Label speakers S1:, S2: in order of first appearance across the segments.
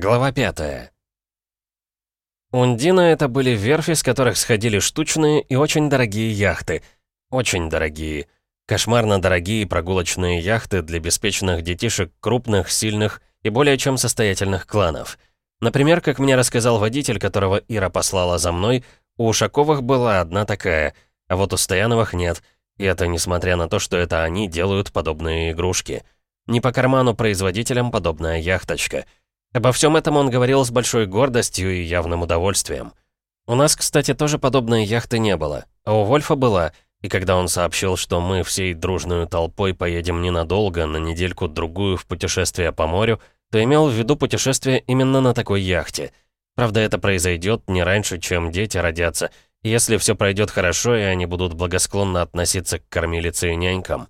S1: Глава 5 Ундина — это были верфи, с которых сходили штучные и очень дорогие яхты. Очень дорогие. Кошмарно дорогие прогулочные яхты для беспечных детишек крупных, сильных и более чем состоятельных кланов. Например, как мне рассказал водитель, которого Ира послала за мной, у Ушаковых была одна такая, а вот у Стояновых нет. И это несмотря на то, что это они делают подобные игрушки. Не по карману производителям подобная яхточка — Обо всем этом он говорил с большой гордостью и явным удовольствием. У нас, кстати, тоже подобной яхты не было, а у Вольфа была, и когда он сообщил, что мы всей дружной толпой поедем ненадолго, на недельку-другую в путешествие по морю, то имел в виду путешествие именно на такой яхте. Правда, это произойдет не раньше, чем дети родятся, если все пройдет хорошо, и они будут благосклонно относиться к кормилице и нянькам.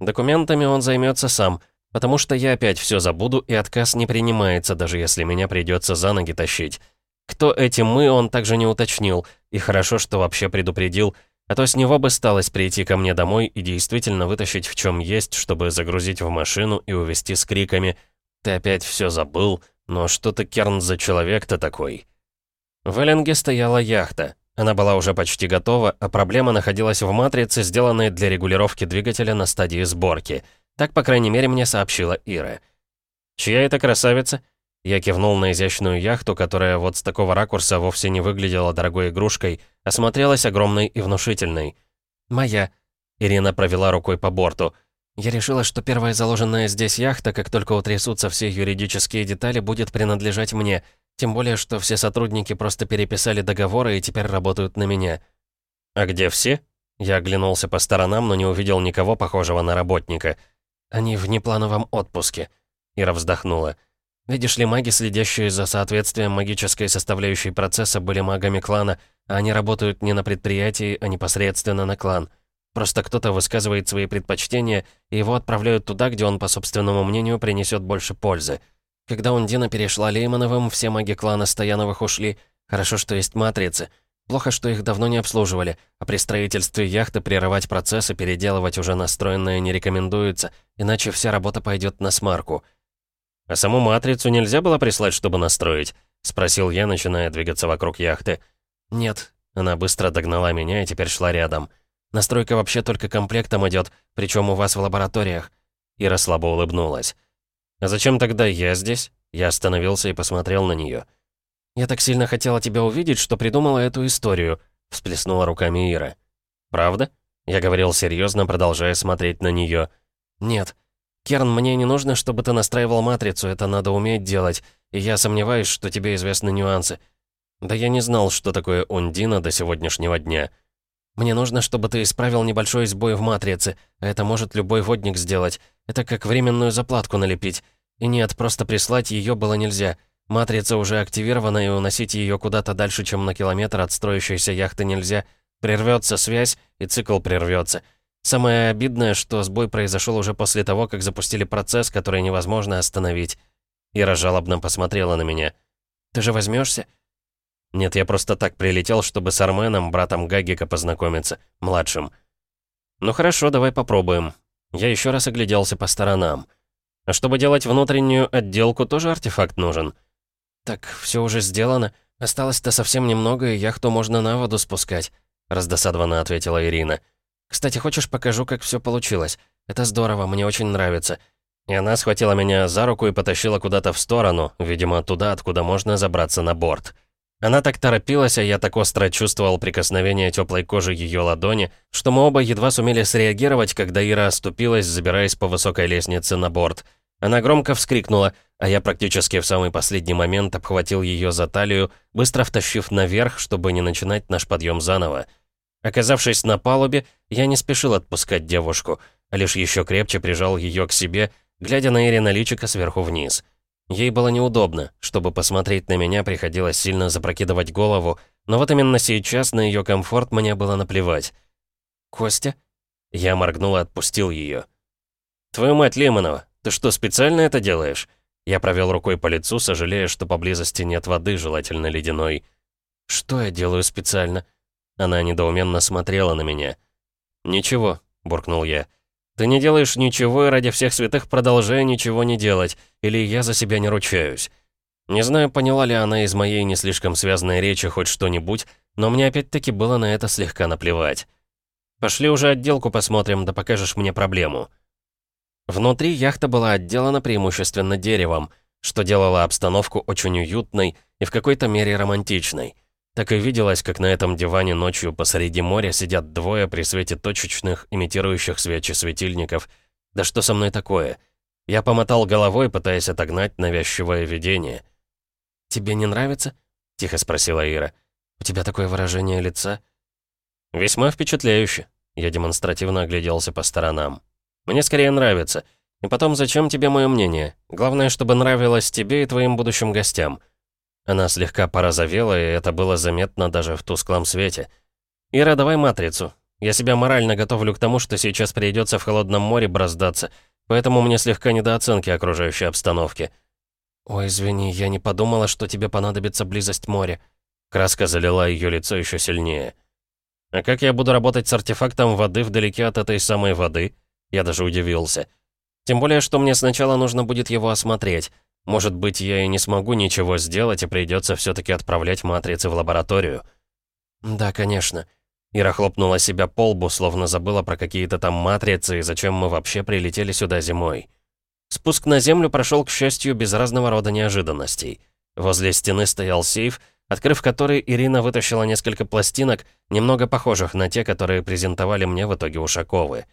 S1: Документами он займется сам, Потому что я опять все забуду, и отказ не принимается, даже если меня придется за ноги тащить. Кто эти «мы» он также не уточнил, и хорошо, что вообще предупредил, а то с него бы сталось прийти ко мне домой и действительно вытащить в чем есть, чтобы загрузить в машину и увезти с криками «Ты опять все забыл, но что ты, Керн, за человек-то такой?» В Эллинге стояла яхта. Она была уже почти готова, а проблема находилась в матрице, сделанной для регулировки двигателя на стадии сборки — так, по крайней мере, мне сообщила Ира. «Чья это красавица?» Я кивнул на изящную яхту, которая вот с такого ракурса вовсе не выглядела дорогой игрушкой, а смотрелась огромной и внушительной. «Моя». Ирина провела рукой по борту. «Я решила, что первая заложенная здесь яхта, как только утрясутся все юридические детали, будет принадлежать мне, тем более, что все сотрудники просто переписали договоры и теперь работают на меня». «А где все?» Я оглянулся по сторонам, но не увидел никого похожего на работника – «Они в неплановом отпуске», — Ира вздохнула. «Видишь ли, маги, следящие за соответствием магической составляющей процесса, были магами клана, а они работают не на предприятии, а непосредственно на клан. Просто кто-то высказывает свои предпочтения, и его отправляют туда, где он, по собственному мнению, принесет больше пользы. Когда Ундина перешла Леймановым, все маги клана Стояновых ушли. Хорошо, что есть матрицы. Плохо, что их давно не обслуживали, а при строительстве яхты прерывать процесс и переделывать уже настроенное не рекомендуется, иначе вся работа пойдет на смарку. «А саму матрицу нельзя было прислать, чтобы настроить?» — спросил я, начиная двигаться вокруг яхты. «Нет». Она быстро догнала меня и теперь шла рядом. «Настройка вообще только комплектом идет, причем у вас в лабораториях». Ира слабо улыбнулась. «А зачем тогда я здесь?» Я остановился и посмотрел на нее. «Я так сильно хотела тебя увидеть, что придумала эту историю», — всплеснула руками Ира. «Правда?» — я говорил серьезно, продолжая смотреть на нее. «Нет. Керн, мне не нужно, чтобы ты настраивал матрицу, это надо уметь делать, и я сомневаюсь, что тебе известны нюансы. Да я не знал, что такое Ундина до сегодняшнего дня. Мне нужно, чтобы ты исправил небольшой сбой в матрице, а это может любой водник сделать. Это как временную заплатку налепить. И нет, просто прислать ее было нельзя». Матрица уже активирована, и уносить ее куда-то дальше, чем на километр от строящейся яхты нельзя. Прервется связь, и цикл прервется. Самое обидное, что сбой произошел уже после того, как запустили процесс, который невозможно остановить. Ира жалобно посмотрела на меня. «Ты же возьмешься? «Нет, я просто так прилетел, чтобы с Арменом, братом Гагика, познакомиться, младшим». «Ну хорошо, давай попробуем». Я еще раз огляделся по сторонам. А чтобы делать внутреннюю отделку, тоже артефакт нужен. «Так, все уже сделано. Осталось-то совсем немного, и яхту можно на воду спускать», — раздосадованно ответила Ирина. «Кстати, хочешь, покажу, как все получилось? Это здорово, мне очень нравится». И она схватила меня за руку и потащила куда-то в сторону, видимо, туда, откуда можно забраться на борт. Она так торопилась, а я так остро чувствовал прикосновение теплой кожи ее ладони, что мы оба едва сумели среагировать, когда Ира оступилась, забираясь по высокой лестнице на борт — она громко вскрикнула, а я практически в самый последний момент обхватил ее за талию, быстро втащив наверх, чтобы не начинать наш подъем заново. Оказавшись на палубе, я не спешил отпускать девушку, а лишь еще крепче прижал ее к себе, глядя на Ирина личика сверху вниз. Ей было неудобно, чтобы посмотреть на меня, приходилось сильно запрокидывать голову, но вот именно сейчас на ее комфорт мне было наплевать. «Костя?» Я моргнул и отпустил ее. «Твою мать, Лемонова, ты что, специально это делаешь?» Я провел рукой по лицу, сожалея, что поблизости нет воды, желательно ледяной. «Что я делаю специально?» Она недоуменно смотрела на меня. «Ничего», — буркнул я. «Ты не делаешь ничего, и ради всех святых продолжай ничего не делать, или я за себя не ручаюсь». Не знаю, поняла ли она из моей не слишком связанной речи хоть что-нибудь, но мне опять-таки было на это слегка наплевать. «Пошли уже отделку посмотрим, да покажешь мне проблему». Внутри яхта была отделана преимущественно деревом, что делало обстановку очень уютной и в какой-то мере романтичной. Так и виделось, как на этом диване ночью посреди моря сидят двое при свете точечных, имитирующих свечи светильников. Да что со мной такое? Я помотал головой, пытаясь отогнать навязчивое видение. «Тебе не нравится?» — тихо спросила Ира. «У тебя такое выражение лица?» «Весьма впечатляюще». Я демонстративно огляделся по сторонам. «Мне скорее нравится. И потом, зачем тебе мое мнение? Главное, чтобы нравилось тебе и твоим будущим гостям». Она слегка порозовела, и это было заметно даже в тусклом свете. «Ира, давай матрицу. Я себя морально готовлю к тому, что сейчас придется в холодном море браздаться, поэтому мне слегка недооценки окружающей обстановки». «Ой, извини, я не подумала, что тебе понадобится близость моря». Краска залила ее лицо еще сильнее. «А как я буду работать с артефактом воды вдалеке от этой самой воды?» Я даже удивился. «Тем более, что мне сначала нужно будет его осмотреть. Может быть, я и не смогу ничего сделать, и придется все-таки отправлять матрицы в лабораторию». «Да, конечно». Ира хлопнула себя по лбу, словно забыла про какие-то там матрицы и зачем мы вообще прилетели сюда зимой. Спуск на землю прошел, к счастью, без разного рода неожиданностей. Возле стены стоял сейф, открыв который, Ирина вытащила несколько пластинок, немного похожих на те, которые презентовали мне в итоге Ушаковы.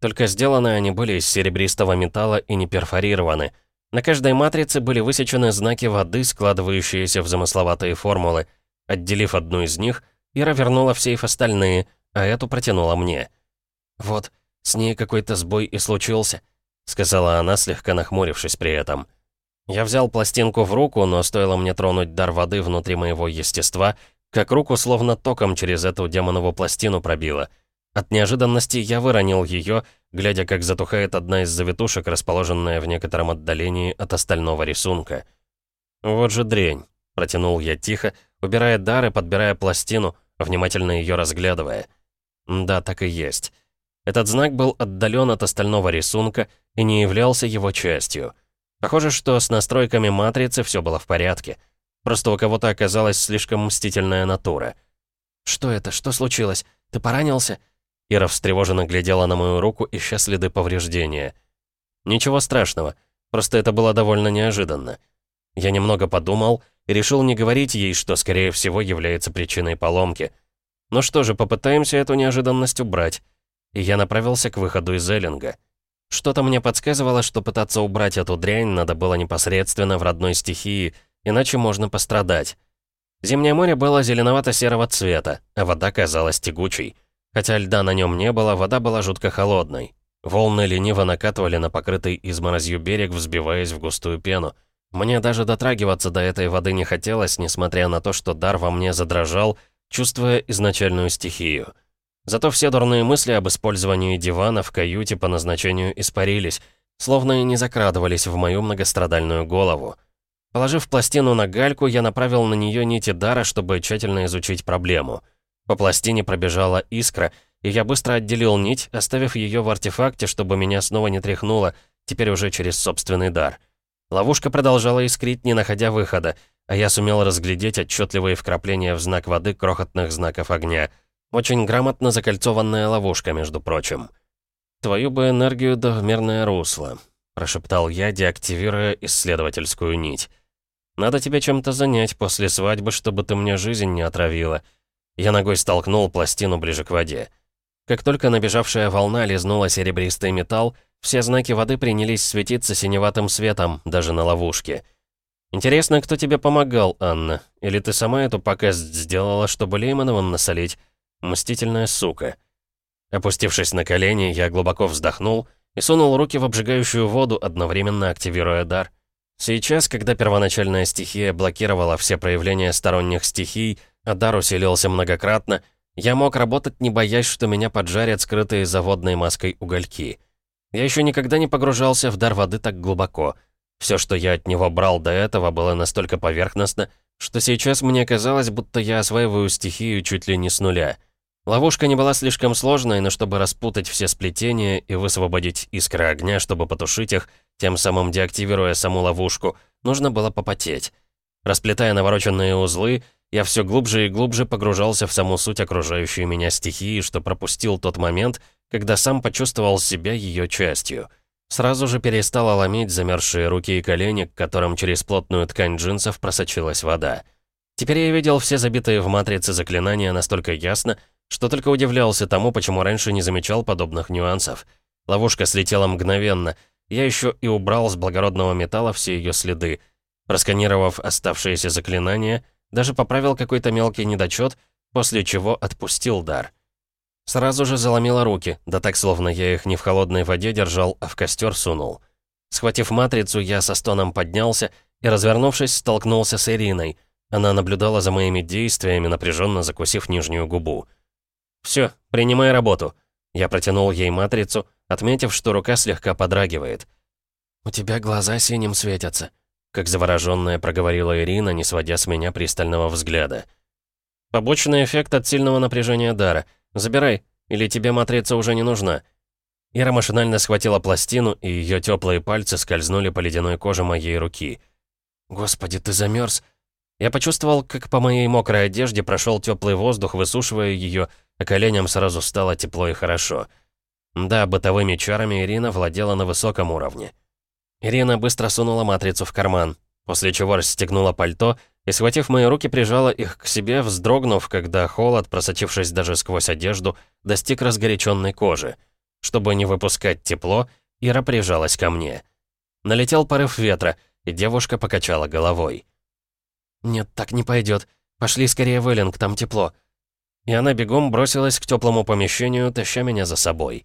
S1: Только сделаны они были из серебристого металла и не перфорированы — на каждой матрице были высечены знаки воды, складывающиеся в замысловатые формулы. Отделив одну из них, Ира вернула в сейф остальные, а эту протянула мне. «Вот, с ней какой-то сбой и случился», — сказала она, слегка нахмурившись при этом. Я взял пластинку в руку, но стоило мне тронуть дар воды внутри моего естества, как руку словно током через эту демонову пластину пробило. От неожиданности я выронил ее глядя, как затухает одна из завитушек, расположенная в некотором отдалении от остального рисунка. «Вот же дрень», — протянул я тихо, убирая дар и подбирая пластину, внимательно ее разглядывая. Да, так и есть. Этот знак был отдален от остального рисунка и не являлся его частью. Похоже, что с настройками матрицы все было в порядке. Просто у кого-то оказалась слишком мстительная натура. «Что это? Что случилось? Ты поранился?» Ира встревоженно глядела на мою руку, ища следы повреждения. «Ничего страшного, просто это было довольно неожиданно». Я немного подумал и решил не говорить ей, что, скорее всего, является причиной поломки. Ну что же, попытаемся эту неожиданность убрать. И я направился к выходу из Эллинга. Что-то мне подсказывало, что пытаться убрать эту дрянь надо было непосредственно в родной стихии, иначе можно пострадать. Зимнее море было зеленовато-серого цвета, а вода казалась тягучей. Хотя льда на нем не было, вода была жутко холодной. Волны лениво накатывали на покрытый изморозью берег, взбиваясь в густую пену. Мне даже дотрагиваться до этой воды не хотелось, несмотря на то, что дар во мне задрожал, чувствуя изначальную стихию. Зато все дурные мысли об использовании дивана в каюте по назначению испарились, словно и не закрадывались в мою многострадальную голову. Положив пластину на гальку, я направил на нее нити дара, чтобы тщательно изучить проблему — по пластине пробежала искра, и я быстро отделил нить, оставив ее в артефакте, чтобы меня снова не тряхнуло, теперь уже через собственный дар. Ловушка продолжала искрить, не находя выхода, а я сумел разглядеть отчетливые вкрапления в знак воды крохотных знаков огня. Очень грамотно закольцованная ловушка, между прочим. «Твою бы энергию да в мирное русло», — прошептал я, деактивируя исследовательскую нить. «Надо тебя чем-то занять после свадьбы, чтобы ты мне жизнь не отравила». Я ногой столкнул пластину ближе к воде. Как только набежавшая волна лизнула серебристый металл, все знаки воды принялись светиться синеватым светом, даже на ловушке. «Интересно, кто тебе помогал, Анна? Или ты сама эту пакость сделала, чтобы Леймановым насолить? Мстительная сука». Опустившись на колени, я глубоко вздохнул и сунул руки в обжигающую воду, одновременно активируя дар. Сейчас, когда первоначальная стихия блокировала все проявления сторонних стихий, а дар усилился многократно, я мог работать, не боясь, что меня поджарят скрытые за водной маской угольки. Я еще никогда не погружался в дар воды так глубоко. Все, что я от него брал до этого, было настолько поверхностно, что сейчас мне казалось, будто я осваиваю стихию чуть ли не с нуля. Ловушка не была слишком сложной, но чтобы распутать все сплетения и высвободить искры огня, чтобы потушить их, тем самым деактивируя саму ловушку, нужно было попотеть. Расплетая навороченные узлы, я все глубже и глубже погружался в саму суть окружающей меня стихии, что пропустил тот момент, когда сам почувствовал себя ее частью. Сразу же перестало ломить замерзшие руки и колени, к которым через плотную ткань джинсов просочилась вода. Теперь я видел все забитые в матрице заклинания настолько ясно, что только удивлялся тому, почему раньше не замечал подобных нюансов. Ловушка слетела мгновенно. Я еще и убрал с благородного металла все ее следы. Просканировав оставшиеся заклинания, даже поправил какой-то мелкий недочет, после чего отпустил дар. Сразу же заломила руки, да так, словно я их не в холодной воде держал, а в костер сунул. Схватив матрицу, я со стоном поднялся и, развернувшись, столкнулся с Ириной. Она наблюдала за моими действиями, напряженно закусив нижнюю губу. «Все, принимай работу». Я протянул ей матрицу, отметив, что рука слегка подрагивает. «У тебя глаза синим светятся», — как заворожённая проговорила Ирина, не сводя с меня пристального взгляда. «Побочный эффект от сильного напряжения дара. Забирай, или тебе матрица уже не нужна». Ира машинально схватила пластину, и ее теплые пальцы скользнули по ледяной коже моей руки. «Господи, ты замерз!» Я почувствовал, как по моей мокрой одежде прошел теплый воздух, высушивая ее, а коленям сразу стало тепло и хорошо. Да, бытовыми чарами Ирина владела на высоком уровне. Ирина быстро сунула матрицу в карман, после чего расстегнула пальто и, схватив мои руки, прижала их к себе, вздрогнув, когда холод, просочившись даже сквозь одежду, достиг разгоряченной кожи. Чтобы не выпускать тепло, Ира прижалась ко мне. Налетел порыв ветра, и девушка покачала головой. «Нет, так не пойдет. Пошли скорее в Эллинг, там тепло». И она бегом бросилась к теплому помещению, таща меня за собой.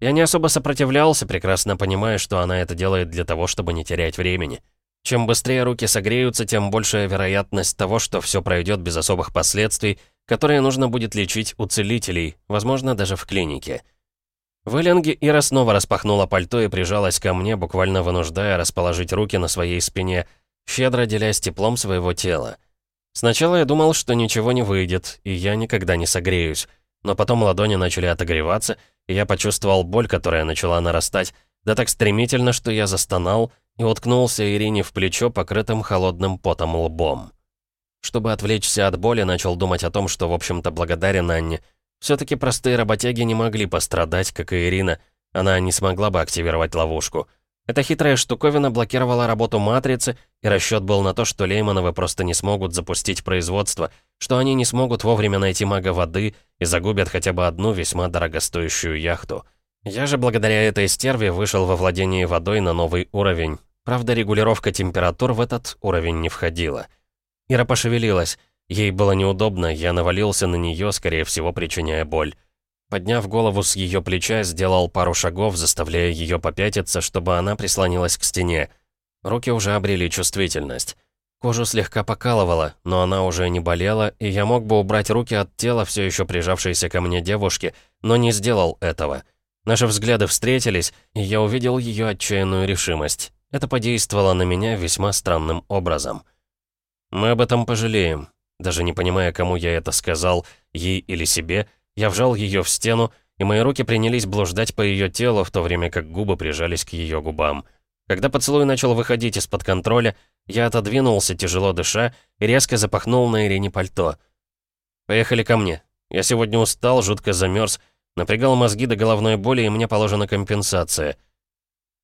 S1: Я не особо сопротивлялся, прекрасно понимая, что она это делает для того, чтобы не терять времени. Чем быстрее руки согреются, тем большая вероятность того, что все пройдет без особых последствий, которые нужно будет лечить у целителей, возможно, даже в клинике. В Эллинге Ира снова распахнула пальто и прижалась ко мне, буквально вынуждая расположить руки на своей спине, щедро делясь теплом своего тела. Сначала я думал, что ничего не выйдет, и я никогда не согреюсь. Но потом ладони начали отогреваться, я почувствовал боль, которая начала нарастать, да так стремительно, что я застонал и уткнулся Ирине в плечо, покрытым холодным потом лбом. Чтобы отвлечься от боли, начал думать о том, что, в общем-то, благодарен Анне. Все-таки простые работяги не могли пострадать, как и Ирина. Она не смогла бы активировать ловушку. Эта хитрая штуковина блокировала работу матрицы, и расчет был на то, что Леймановы просто не смогут запустить производство, что они не смогут вовремя найти мага воды и загубят хотя бы одну весьма дорогостоящую яхту. Я же благодаря этой стерве вышел во владении водой на новый уровень. Правда, регулировка температур в этот уровень не входила. Ира пошевелилась. Ей было неудобно, я навалился на нее, скорее всего, причиняя боль. Подняв голову с ее плеча, сделал пару шагов, заставляя ее попятиться, чтобы она прислонилась к стене. Руки уже обрели чувствительность. Кожу слегка покалывала, но она уже не болела, и я мог бы убрать руки от тела все еще прижавшейся ко мне девушки, но не сделал этого. Наши взгляды встретились, и я увидел ее отчаянную решимость. Это подействовало на меня весьма странным образом. Мы об этом пожалеем. Даже не понимая, кому я это сказал, ей или себе, я вжал ее в стену, и мои руки принялись блуждать по ее телу, в то время как губы прижались к ее губам. Когда поцелуй начал выходить из-под контроля, я отодвинулся, тяжело дыша, и резко запахнул на Ирине пальто. «Поехали ко мне. Я сегодня устал, жутко замерз, напрягал мозги до головной боли, и мне положена компенсация».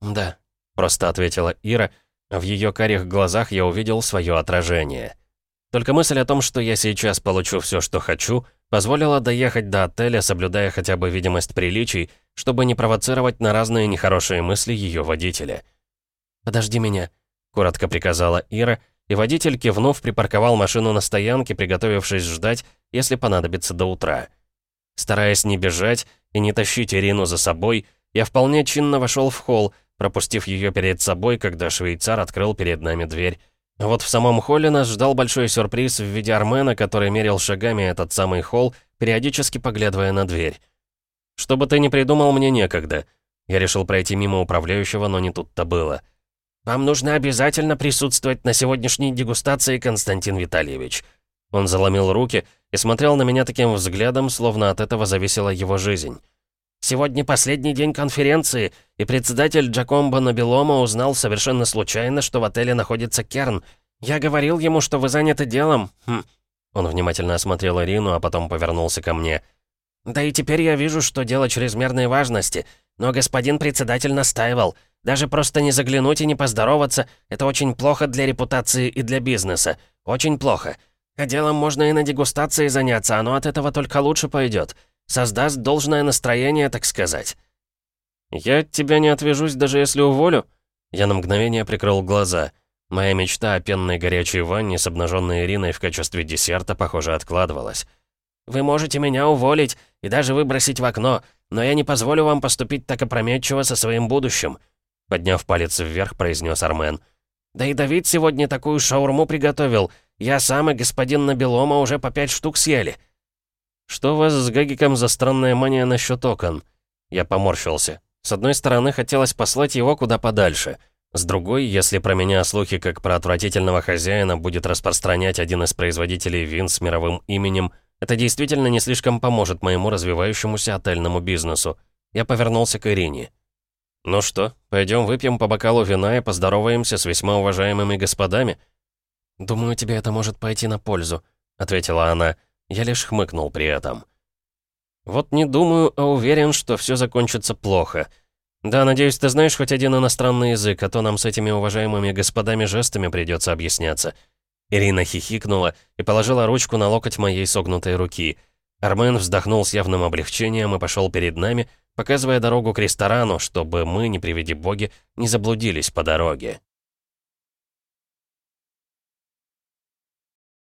S1: «Да», — просто ответила Ира, а в ее карих глазах я увидел свое отражение. Только мысль о том, что я сейчас получу все, что хочу — Позволила доехать до отеля, соблюдая хотя бы видимость приличий, чтобы не провоцировать на разные нехорошие мысли ее водителя. «Подожди меня», — коротко приказала Ира, и водитель, кивнув, припарковал машину на стоянке, приготовившись ждать, если понадобится до утра. Стараясь не бежать и не тащить Ирину за собой, я вполне чинно вошел в холл, пропустив ее перед собой, когда швейцар открыл перед нами дверь. Вот в самом холле нас ждал большой сюрприз в виде Армена, который мерил шагами этот самый холл, периодически поглядывая на дверь. «Что бы ты ни придумал, мне некогда». Я решил пройти мимо управляющего, но не тут-то было. «Вам нужно обязательно присутствовать на сегодняшней дегустации, Константин Витальевич». Он заломил руки и смотрел на меня таким взглядом, словно от этого зависела его жизнь. Сегодня последний день конференции, и председатель Джакомбо Набилома узнал совершенно случайно, что в отеле находится Керн.
S2: «Я говорил ему, что вы заняты делом. Хм». Он внимательно осмотрел Ирину, а потом повернулся ко мне. «Да и теперь я вижу, что дело чрезмерной важности. Но господин председатель настаивал. Даже просто не заглянуть и не поздороваться — это очень плохо для репутации и для бизнеса. Очень плохо. А делом можно и на дегустации заняться, оно от этого только лучше пойдет. Создаст должное настроение, так сказать».
S1: «Я от тебя не отвяжусь, даже если уволю?» Я на мгновение прикрыл глаза. Моя мечта о пенной горячей ванне с обнаженной Ириной в качестве десерта, похоже, откладывалась.
S2: «Вы можете меня уволить и даже выбросить в окно, но я не позволю вам поступить так опрометчиво со своим будущим»,
S1: подняв палец вверх, произнес Армен.
S2: «Да и Давид сегодня такую шаурму приготовил. Я сам и господин Набелома уже по пять штук съели».
S1: «Что у вас с Гагиком за странная мания насчет окон?» Я поморщился. С одной стороны, хотелось послать его куда подальше. С другой, если про меня слухи как про отвратительного хозяина будет распространять один из производителей вин с мировым именем, это действительно не слишком поможет моему развивающемуся отельному бизнесу. Я повернулся к Ирине. «Ну что, пойдем выпьем по бокалу вина и поздороваемся с весьма уважаемыми господами?»
S2: «Думаю, тебе это может пойти на пользу», — ответила она. Я лишь хмыкнул при этом.
S1: «Вот не думаю, а уверен, что все закончится плохо. Да, надеюсь, ты знаешь хоть один иностранный язык, а то нам с этими уважаемыми господами жестами придется объясняться». Ирина хихикнула и положила ручку на локоть моей согнутой руки. Армен вздохнул с явным облегчением и пошел перед нами, показывая дорогу к ресторану, чтобы мы, не приведи боги, не заблудились по дороге.